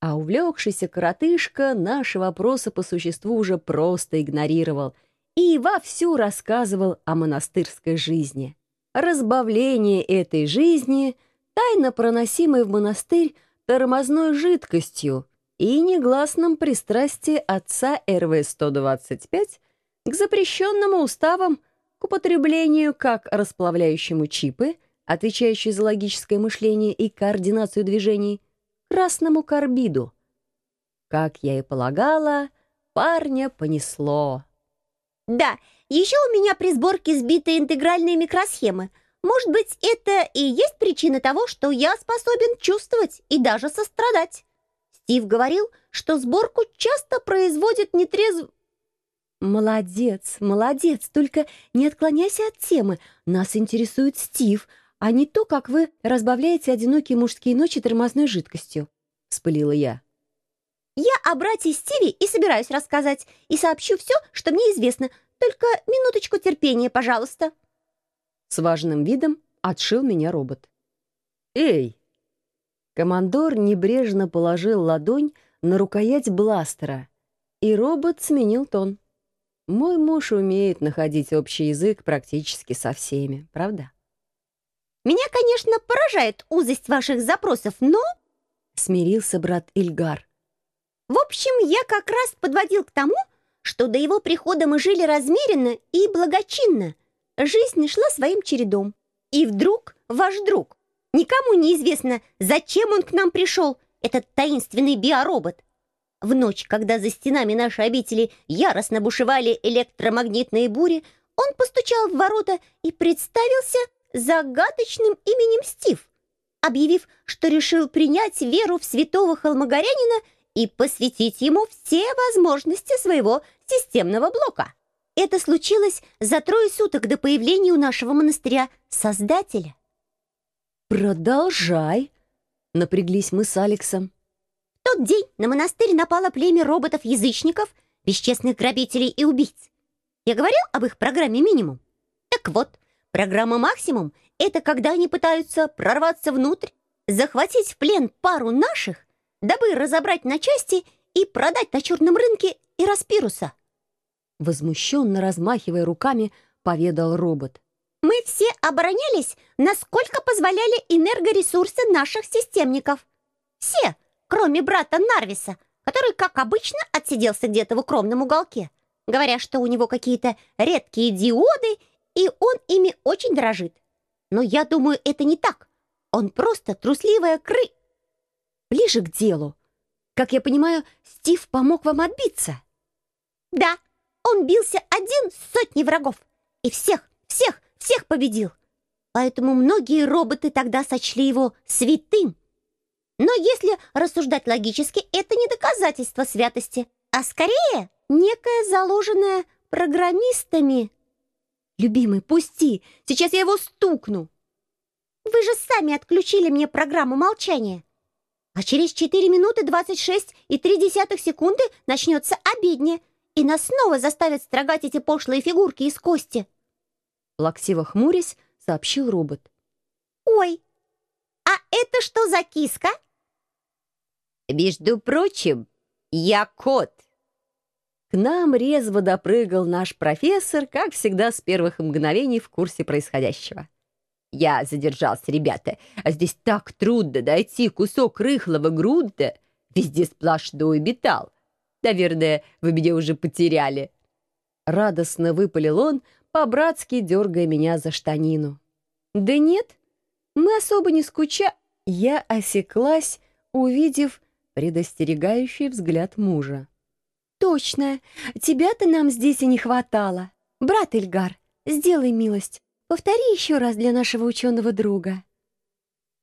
А увлекшийся коротышка наши вопросы по существу уже просто игнорировал и вовсю рассказывал о монастырской жизни. Разбавление этой жизни, тайно проносимой в монастырь тормозной жидкостью и негласном пристрастии отца РВ-125 к запрещенному уставам к употреблению как расплавляющему чипы, отвечающие за логическое мышление и координацию движений, красному карбиду. Как я и полагала, парня понесло. Да, еще у меня при сборке сбиты интегральные микросхемы. Может быть, это и есть причина того, что я способен чувствовать и даже сострадать. Стив говорил, что сборку часто производит нетрезв... «Молодец, молодец, только не отклоняйся от темы. Нас интересует Стив, а не то, как вы разбавляете одинокие мужские ночи тормозной жидкостью», — вспылила я. «Я о брате Стиви и собираюсь рассказать, и сообщу все, что мне известно. Только минуточку терпения, пожалуйста». С важным видом отшил меня робот. «Эй, Командор небрежно положил ладонь на рукоять бластера, и робот сменил тон. Мой муж умеет находить общий язык практически со всеми, правда? «Меня, конечно, поражает узость ваших запросов, но...» — смирился брат Ильгар. «В общем, я как раз подводил к тому, что до его прихода мы жили размеренно и благочинно. Жизнь шла своим чередом. И вдруг ваш друг, Никому не известно, зачем он к нам пришел, этот таинственный биоробот. В ночь, когда за стенами нашей обители яростно бушевали электромагнитные бури, он постучал в ворота и представился загадочным именем Стив, объявив, что решил принять веру в святого холмогорянина и посвятить ему все возможности своего системного блока. Это случилось за трое суток до появления у нашего монастыря Создателя. «Продолжай!» — напряглись мы с Алексом. В тот день на монастырь напало племя роботов-язычников, бесчестных грабителей и убийц. Я говорил об их программе «Минимум». Так вот, программа «Максимум» — это когда они пытаются прорваться внутрь, захватить в плен пару наших, дабы разобрать на части и продать на черном рынке и распируса. Возмущенно размахивая руками, поведал робот. Мы все оборонялись, насколько позволяли энергоресурсы наших системников. Все, кроме брата Нарвиса, который, как обычно, отсиделся где-то в укромном уголке, говоря, что у него какие-то редкие диоды, и он ими очень дорожит. Но я думаю, это не так. Он просто трусливая кры... Ближе к делу. Как я понимаю, Стив помог вам отбиться. Да, он бился один с сотней врагов. И всех, всех, всех победил. Поэтому многие роботы тогда сочли его святым. Но если рассуждать логически, это не доказательство святости, а скорее некое заложенное программистами. «Любимый, пусти! Сейчас я его стукну!» «Вы же сами отключили мне программу молчания!» А через 4 минуты 26 и 3 секунды начнется обедня, и нас снова заставят строгать эти пошлые фигурки из кости. Плаксиво хмурясь, сообщил робот. «Ой, а это что за киска?» «Между прочим, я кот». К нам резво допрыгал наш профессор, как всегда с первых мгновений в курсе происходящего. «Я задержался, ребята, а здесь так трудно найти кусок рыхлого грунта. Везде сплошной металл. Наверное, вы меня уже потеряли». Радостно выпалил он, по-братски дергая меня за штанину. «Да нет, мы особо не скуча...» Я осеклась, увидев предостерегающий взгляд мужа. «Точно, тебя-то нам здесь и не хватало. Брат Эльгар, сделай милость, повтори еще раз для нашего ученого друга».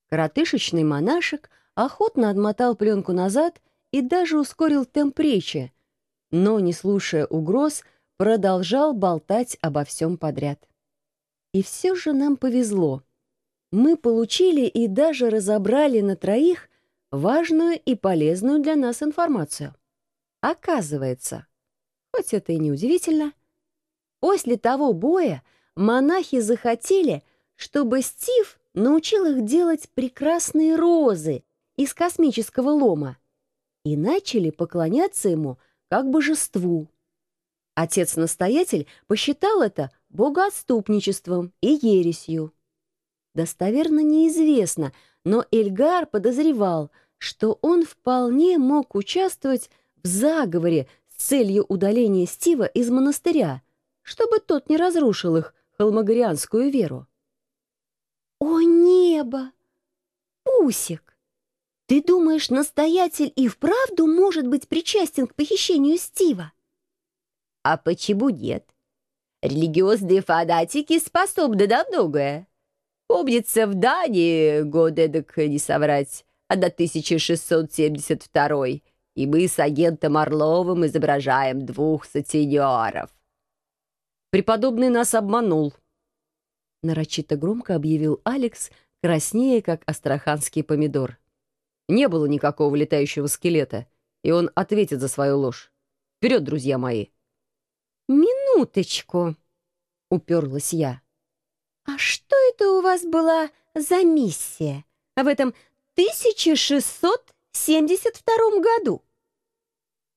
Коротышечный монашек охотно отмотал пленку назад и даже ускорил темп речи, но, не слушая угроз, продолжал болтать обо всем подряд. И все же нам повезло. Мы получили и даже разобрали на троих важную и полезную для нас информацию. Оказывается, хоть это и не удивительно, после того боя монахи захотели, чтобы Стив научил их делать прекрасные розы из космического лома. и начали поклоняться ему как божеству. Отец-настоятель посчитал это богоотступничеством и ересью. Достоверно неизвестно, но Эльгар подозревал, что он вполне мог участвовать в заговоре с целью удаления Стива из монастыря, чтобы тот не разрушил их холмогорианскую веру. «О небо! Пусик! Ты думаешь, настоятель и вправду может быть причастен к похищению Стива?» «А почему нет? Религиозные фанатики способны на многое. Помнится, в Дании, год эдак не соврать, а до 1672 и мы с агентом Орловым изображаем двух сатинеров. Преподобный нас обманул. Нарочито громко объявил Алекс, краснее, как астраханский помидор. Не было никакого летающего скелета, и он ответит за свою ложь. Вперед, друзья мои! «Минуточку!» — уперлась я. «А что это у вас была за миссия в этом 1672 году?»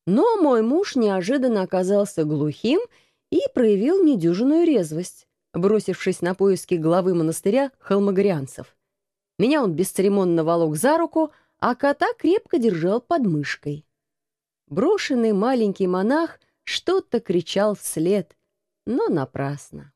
Но мой муж неожиданно оказался глухим и проявил недюжинную резвость, бросившись на поиски главы монастыря холмогорианцев. Меня он бесцеремонно волок за руку, а кота крепко держал под мышкой. Брошенный маленький монах что-то кричал вслед, но напрасно.